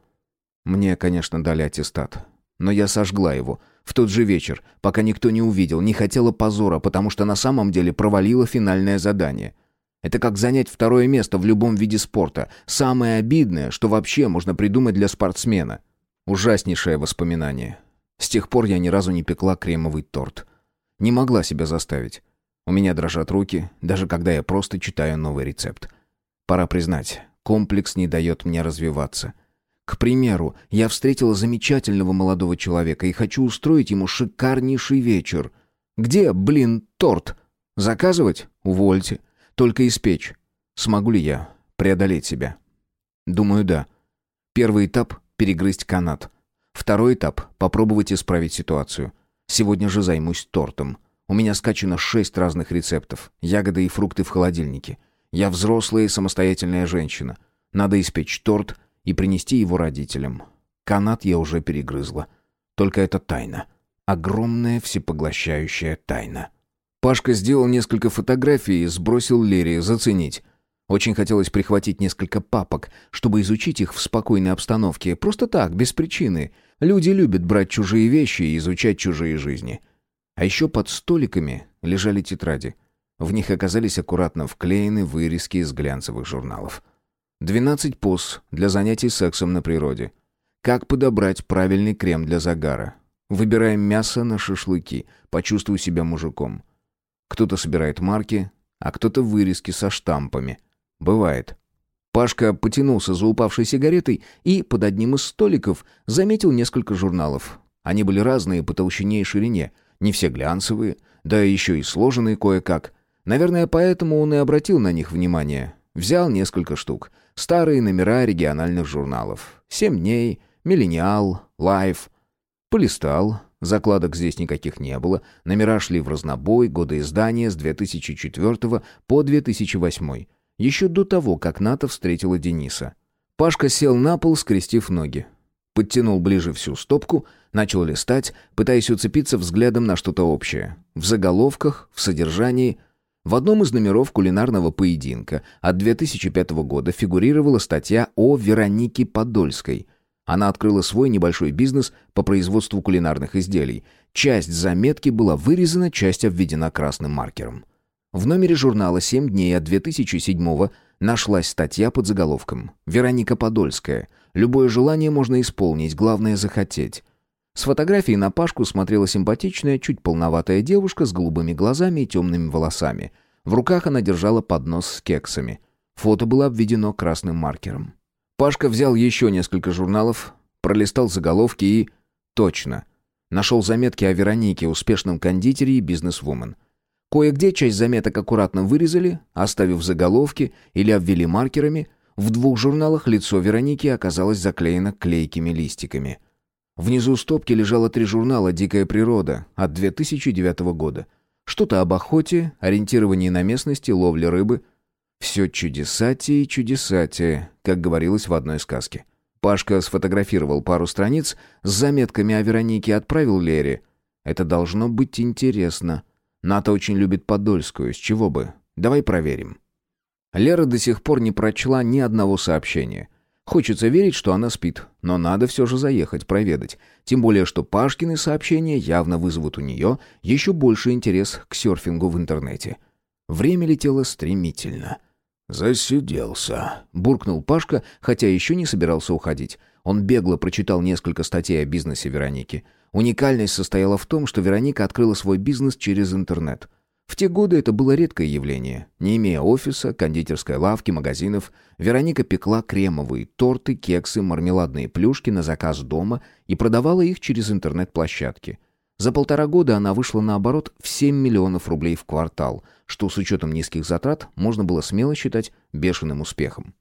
Мне, конечно, дали аттестат. Но я сожгла его. В тот же вечер, пока никто не увидел, не хотела позора, потому что на самом деле провалила финальное задание. Это как занять второе место в любом виде спорта. Самое обидное, что вообще можно придумать для спортсмена. Ужаснейшее воспоминание. С тех пор я ни разу не пекла кремовый торт. Не могла себя заставить. У меня дрожат руки, даже когда я просто читаю новый рецепт. Пора признать, комплекс не дает мне развиваться — к примеру, я встретила замечательного молодого человека и хочу устроить ему шикарнейший вечер. Где, блин, торт? Заказывать? Увольте. Только испечь. Смогу ли я преодолеть себя? Думаю, да. Первый этап — перегрызть канат. Второй этап — попробовать исправить ситуацию. Сегодня же займусь тортом. У меня скачано шесть разных рецептов. Ягоды и фрукты в холодильнике. Я взрослая и самостоятельная женщина. Надо испечь торт — и принести его родителям. Канат я уже перегрызла. Только это тайна. Огромная всепоглощающая тайна. Пашка сделал несколько фотографий и сбросил Лере заценить. Очень хотелось прихватить несколько папок, чтобы изучить их в спокойной обстановке, просто так, без причины. Люди любят брать чужие вещи и изучать чужие жизни. А еще под столиками лежали тетради. В них оказались аккуратно вклеены вырезки из глянцевых журналов. 12 поз для занятий сексом на природе. Как подобрать правильный крем для загара. Выбираем мясо на шашлыки. Почувствуй себя мужиком. Кто-то собирает марки, а кто-то вырезки со штампами. Бывает. Пашка потянулся за упавшей сигаретой и под одним из столиков заметил несколько журналов. Они были разные по толщине и ширине, не все глянцевые, да еще и сложенные кое-как. Наверное, поэтому он и обратил на них внимание. Взял несколько штук. Старые номера региональных журналов. «Семь дней», «Миллениал», «Лайф». Полистал. Закладок здесь никаких не было. Номера шли в разнобой, годы издания с 2004 по 2008. Еще до того, как НАТО встретила Дениса. Пашка сел на пол, скрестив ноги. Подтянул ближе всю стопку, начал листать, пытаясь уцепиться взглядом на что-то общее. В заголовках, в содержании в одном из номеров кулинарного поединка от 2005 года фигурировала статья о Веронике Подольской. Она открыла свой небольшой бизнес по производству кулинарных изделий. Часть заметки была вырезана, часть обведена красным маркером. В номере журнала «7 дней» от 2007 нашлась статья под заголовком «Вероника Подольская. Любое желание можно исполнить, главное захотеть». С фотографией на Пашку смотрела симпатичная, чуть полноватая девушка с голубыми глазами и темными волосами. В руках она держала поднос с кексами. Фото было обведено красным маркером. Пашка взял еще несколько журналов, пролистал заголовки и... Точно. Нашел заметки о Веронике, успешном кондитере и бизнесвумен. Кое-где часть заметок аккуратно вырезали, оставив заголовки или обвели маркерами. В двух журналах лицо Вероники оказалось заклеено клейкими листиками. Внизу стопки лежало три журнала «Дикая природа» от 2009 года. Что-то об охоте, ориентировании на местности, ловле рыбы. Все чудесатие и чудесатие, как говорилось в одной сказке. Пашка сфотографировал пару страниц с заметками о Веронике и отправил Лере. Это должно быть интересно. Ната очень любит Подольскую, с чего бы? Давай проверим. Лера до сих пор не прочла ни одного сообщения. Хочется верить, что она спит, но надо все же заехать, проведать. Тем более, что Пашкины сообщения явно вызовут у нее еще больше интерес к серфингу в интернете. Время летело стремительно. «Засиделся», — буркнул Пашка, хотя еще не собирался уходить. Он бегло прочитал несколько статей о бизнесе Вероники. Уникальность состояла в том, что Вероника открыла свой бизнес через интернет. В те годы это было редкое явление. Не имея офиса, кондитерской лавки, магазинов, Вероника пекла кремовые торты, кексы, мармеладные плюшки на заказ дома и продавала их через интернет-площадки. За полтора года она вышла на оборот в 7 миллионов рублей в квартал, что с учетом низких затрат можно было смело считать бешеным успехом.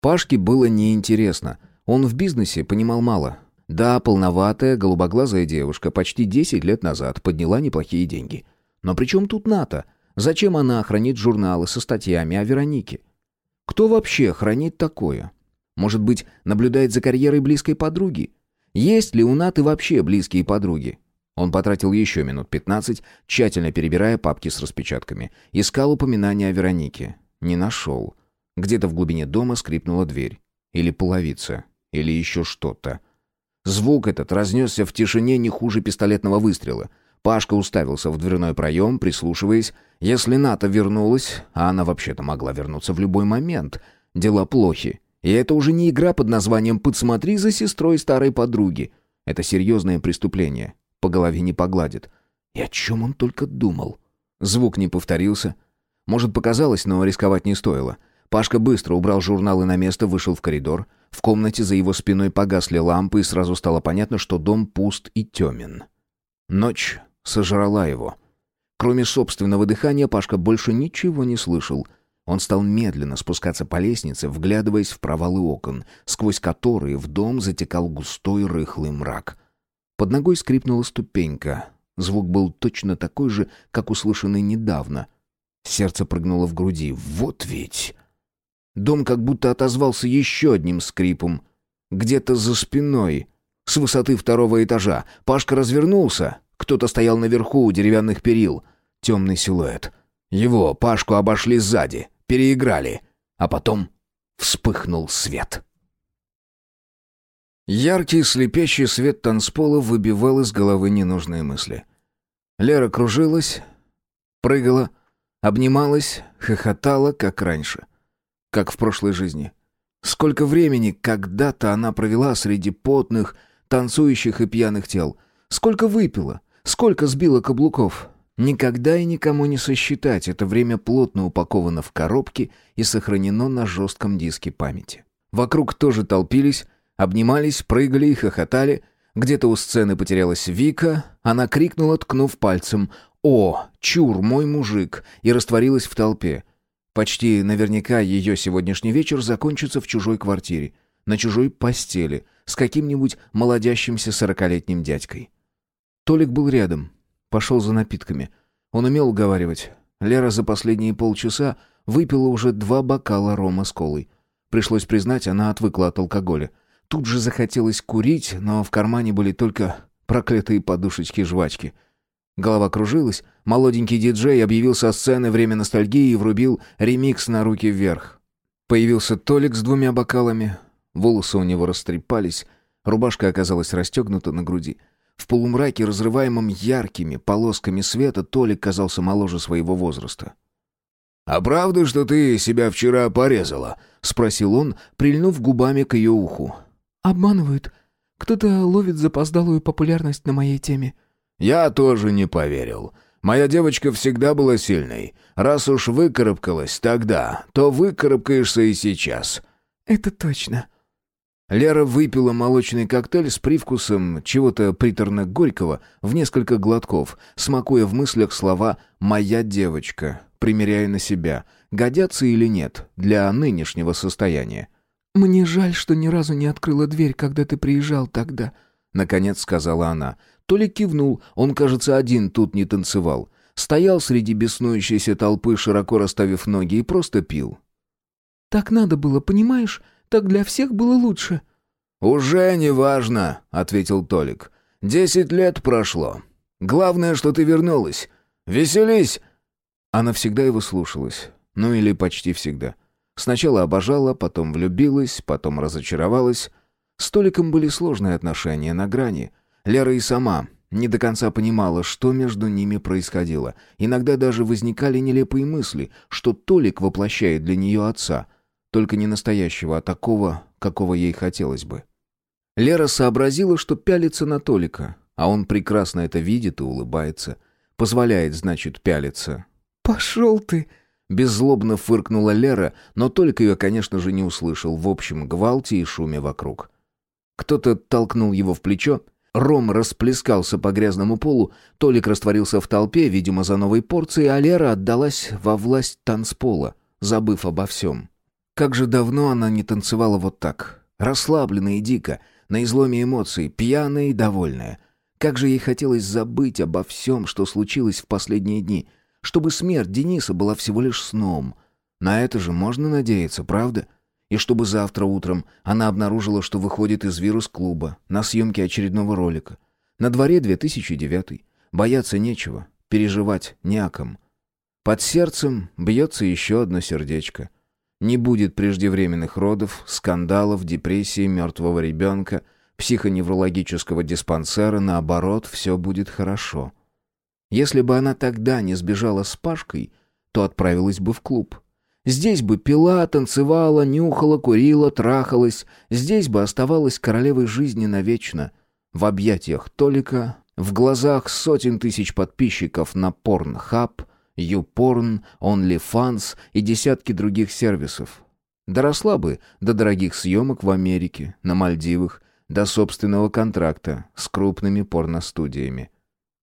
Пашке было неинтересно. Он в бизнесе понимал мало. Да, полноватая, голубоглазая девушка почти 10 лет назад подняла неплохие деньги – но при чем тут НАТО? Зачем она хранит журналы со статьями о Веронике? Кто вообще хранит такое? Может быть, наблюдает за карьерой близкой подруги? Есть ли у Наты вообще близкие подруги? Он потратил еще минут пятнадцать, тщательно перебирая папки с распечатками. Искал упоминания о Веронике. Не нашел. Где-то в глубине дома скрипнула дверь. Или половица. Или еще что-то. Звук этот разнесся в тишине не хуже пистолетного выстрела — Пашка уставился в дверной проем, прислушиваясь. Если Ната вернулась, а она вообще-то могла вернуться в любой момент, дела плохи. И это уже не игра под названием «Подсмотри за сестрой старой подруги». Это серьезное преступление. По голове не погладит. И о чем он только думал? Звук не повторился. Может, показалось, но рисковать не стоило. Пашка быстро убрал журналы на место, вышел в коридор. В комнате за его спиной погасли лампы, и сразу стало понятно, что дом пуст и темен. Ночь сожрала его. Кроме собственного дыхания, Пашка больше ничего не слышал. Он стал медленно спускаться по лестнице, вглядываясь в провалы окон, сквозь которые в дом затекал густой рыхлый мрак. Под ногой скрипнула ступенька. Звук был точно такой же, как услышанный недавно. Сердце прыгнуло в груди. «Вот ведь!» Дом как будто отозвался еще одним скрипом. Где-то за спиной, с высоты второго этажа. Пашка развернулся. Кто-то стоял наверху у деревянных перил. Темный силуэт. Его, Пашку, обошли сзади. Переиграли. А потом вспыхнул свет. Яркий слепящий свет танцпола выбивал из головы ненужные мысли. Лера кружилась, прыгала, обнималась, хохотала, как раньше. Как в прошлой жизни. Сколько времени когда-то она провела среди потных, танцующих и пьяных тел. Сколько выпила, Сколько сбило каблуков? Никогда и никому не сосчитать. Это время плотно упаковано в коробки и сохранено на жестком диске памяти. Вокруг тоже толпились, обнимались, прыгали и хохотали. Где-то у сцены потерялась Вика. Она крикнула, ткнув пальцем «О, чур, мой мужик!» и растворилась в толпе. Почти наверняка ее сегодняшний вечер закончится в чужой квартире, на чужой постели, с каким-нибудь молодящимся сорокалетним дядькой. Толик был рядом. Пошел за напитками. Он умел уговаривать. Лера за последние полчаса выпила уже два бокала рома с колой. Пришлось признать, она отвыкла от алкоголя. Тут же захотелось курить, но в кармане были только проклятые подушечки-жвачки. Голова кружилась, молоденький диджей объявил со сцены время ностальгии и врубил ремикс на руки вверх. Появился Толик с двумя бокалами, волосы у него растрепались, рубашка оказалась расстегнута на груди — в полумраке, разрываемом яркими полосками света, Толик казался моложе своего возраста. «А правда, что ты себя вчера порезала?» — спросил он, прильнув губами к ее уху. «Обманывают. Кто-то ловит запоздалую популярность на моей теме». «Я тоже не поверил. Моя девочка всегда была сильной. Раз уж выкарабкалась тогда, то выкарабкаешься и сейчас». «Это точно», Лера выпила молочный коктейль с привкусом чего-то приторно-горького в несколько глотков, смакуя в мыслях слова «моя девочка», примеряя на себя, годятся или нет для нынешнего состояния. «Мне жаль, что ни разу не открыла дверь, когда ты приезжал тогда. — наконец сказала она. Толик кивнул, он, кажется, один тут не танцевал. Стоял среди беснующейся толпы, широко расставив ноги, и просто пил. «Так надо было, понимаешь? Так для всех было лучше». «Уже не важно», — ответил Толик. «Десять лет прошло. Главное, что ты вернулась. Веселись!» Она всегда его слушалась. Ну или почти всегда. Сначала обожала, потом влюбилась, потом разочаровалась. С Толиком были сложные отношения на грани. Лера и сама не до конца понимала, что между ними происходило. Иногда даже возникали нелепые мысли, что Толик воплощает для нее отца. Только не настоящего, а такого, какого ей хотелось бы. Лера сообразила, что пялится на Толика, а он прекрасно это видит и улыбается. Позволяет, значит, пялиться. «Пошел ты!» Беззлобно фыркнула Лера, но Толик ее, конечно же, не услышал в общем гвалте и шуме вокруг. Кто-то толкнул его в плечо, Ром расплескался по грязному полу, Толик растворился в толпе, видимо, за новой порцией, а Лера отдалась во власть танцпола, забыв обо всем. Как же давно она не танцевала вот так, расслабленно и дико, на изломе эмоций, пьяная и довольная. Как же ей хотелось забыть обо всем, что случилось в последние дни, чтобы смерть Дениса была всего лишь сном. На это же можно надеяться, правда? — и чтобы завтра утром она обнаружила, что выходит из вирус-клуба на съемке очередного ролика. На дворе 2009 Бояться нечего, переживать не о ком. Под сердцем бьется еще одно сердечко. Не будет преждевременных родов, скандалов, депрессии, мертвого ребенка, психоневрологического диспансера, наоборот, все будет хорошо. Если бы она тогда не сбежала с Пашкой, то отправилась бы в клуб. Здесь бы пила, танцевала, нюхала, курила, трахалась. Здесь бы оставалась королевой жизни навечно. В объятиях Толика, в глазах сотен тысяч подписчиков на Pornhub, YouPorn, OnlyFans и десятки других сервисов. Доросла бы до дорогих съемок в Америке, на Мальдивах, до собственного контракта с крупными порностудиями.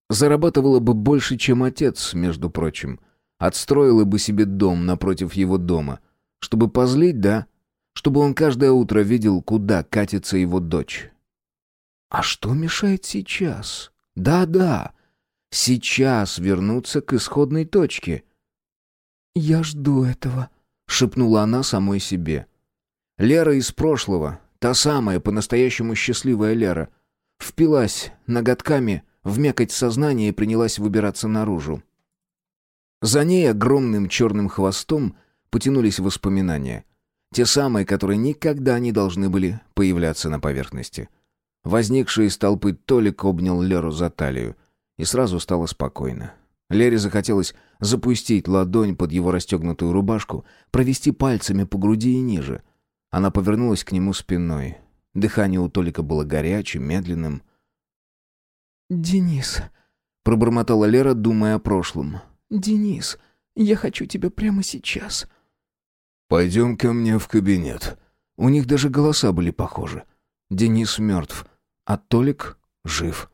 Зарабатывала бы больше, чем отец, между прочим – Отстроила бы себе дом напротив его дома. Чтобы позлить, да? Чтобы он каждое утро видел, куда катится его дочь. А что мешает сейчас? Да-да, сейчас вернуться к исходной точке. «Я жду этого», — шепнула она самой себе. Лера из прошлого, та самая по-настоящему счастливая Лера, впилась ноготками в мякоть сознания и принялась выбираться наружу. За ней огромным черным хвостом потянулись воспоминания. Те самые, которые никогда не должны были появляться на поверхности. Возникший из толпы Толик обнял Леру за талию. И сразу стало спокойно. Лере захотелось запустить ладонь под его расстегнутую рубашку, провести пальцами по груди и ниже. Она повернулась к нему спиной. Дыхание у Толика было горячим, медленным. «Денис», — пробормотала Лера, думая о прошлом. «Денис, я хочу тебя прямо сейчас». «Пойдем ко мне в кабинет». У них даже голоса были похожи. Денис мертв, а Толик жив.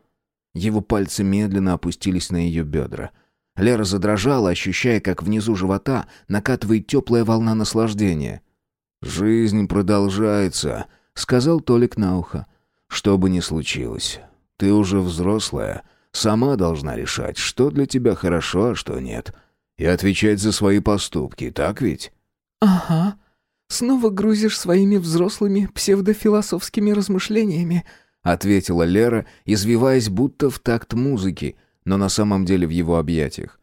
Его пальцы медленно опустились на ее бедра. Лера задрожала, ощущая, как внизу живота накатывает теплая волна наслаждения. «Жизнь продолжается», — сказал Толик на ухо. «Что бы ни случилось, ты уже взрослая, Сама должна решать, что для тебя хорошо, а что нет. И отвечать за свои поступки, так ведь? Ага. Снова грузишь своими взрослыми псевдофилософскими размышлениями, ответила Лера, извиваясь будто в такт музыки, но на самом деле в его объятиях.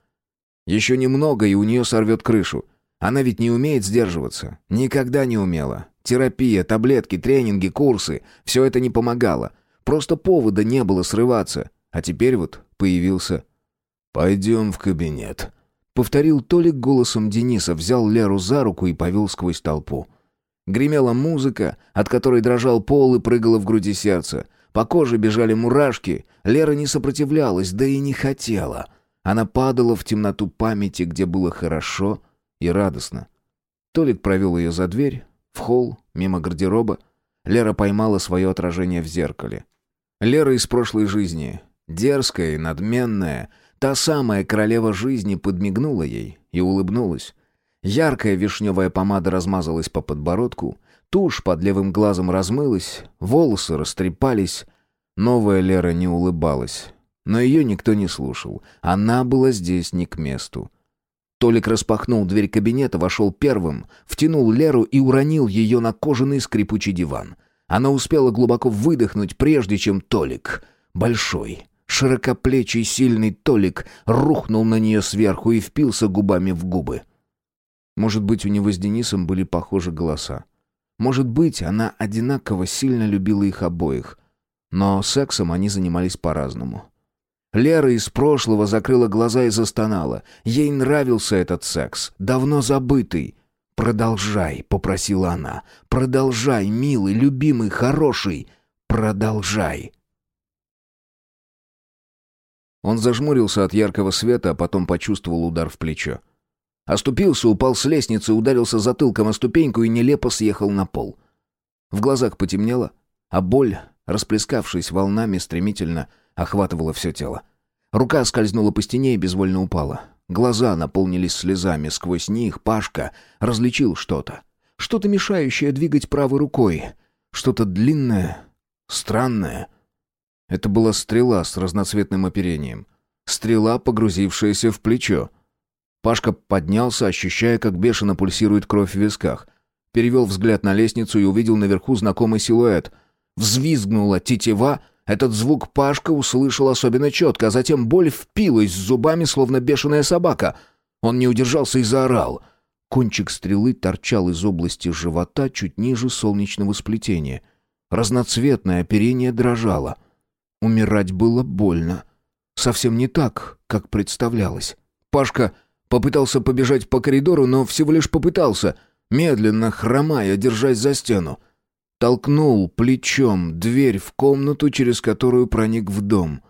Еще немного, и у нее сорвет крышу. Она ведь не умеет сдерживаться. Никогда не умела. Терапия, таблетки, тренинги, курсы — все это не помогало. Просто повода не было срываться. А теперь вот появился. «Пойдем в кабинет», — повторил Толик голосом Дениса, взял Леру за руку и повел сквозь толпу. Гремела музыка, от которой дрожал пол и прыгало в груди сердце. По коже бежали мурашки. Лера не сопротивлялась, да и не хотела. Она падала в темноту памяти, где было хорошо и радостно. Толик провел ее за дверь, в холл, мимо гардероба. Лера поймала свое отражение в зеркале. Лера из прошлой жизни, Дерзкая и надменная, та самая королева жизни подмигнула ей и улыбнулась. Яркая вишневая помада размазалась по подбородку, тушь под левым глазом размылась, волосы растрепались. Новая Лера не улыбалась. Но ее никто не слушал. Она была здесь не к месту. Толик распахнул дверь кабинета, вошел первым, втянул Леру и уронил ее на кожаный скрипучий диван. Она успела глубоко выдохнуть, прежде чем Толик, большой, широкоплечий, сильный Толик, рухнул на нее сверху и впился губами в губы. Может быть, у него с Денисом были похожи голоса. Может быть, она одинаково сильно любила их обоих. Но сексом они занимались по-разному. Лера из прошлого закрыла глаза и застонала. Ей нравился этот секс, давно забытый. «Продолжай», — попросила она. «Продолжай, милый, любимый, хороший. Продолжай». Он зажмурился от яркого света, а потом почувствовал удар в плечо. Оступился, упал с лестницы, ударился затылком о ступеньку и нелепо съехал на пол. В глазах потемнело, а боль, расплескавшись волнами, стремительно охватывала все тело. Рука скользнула по стене и безвольно упала. Глаза наполнились слезами, сквозь них Пашка различил что-то. Что-то мешающее двигать правой рукой. Что-то длинное, странное. Это была стрела с разноцветным оперением. Стрела, погрузившаяся в плечо. Пашка поднялся, ощущая, как бешено пульсирует кровь в висках. Перевел взгляд на лестницу и увидел наверху знакомый силуэт. Взвизгнула тетива, этот звук Пашка услышал особенно четко, а затем боль впилась зубами, словно бешеная собака. Он не удержался и заорал. Кончик стрелы торчал из области живота чуть ниже солнечного сплетения. Разноцветное оперение дрожало. Умирать было больно. Совсем не так, как представлялось. Пашка попытался побежать по коридору, но всего лишь попытался, медленно хромая, держась за стену. Толкнул плечом дверь в комнату, через которую проник в дом.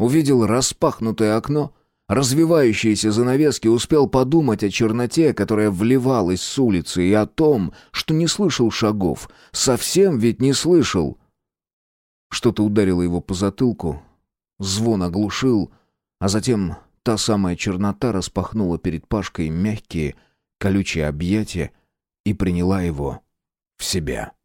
Увидел распахнутое окно, развивающиеся занавески, успел подумать о черноте, которая вливалась с улицы, и о том, что не слышал шагов. Совсем ведь не слышал. Что-то ударило его по затылку, звон оглушил, а затем та самая чернота распахнула перед Пашкой мягкие, колючие объятия и приняла его в себя.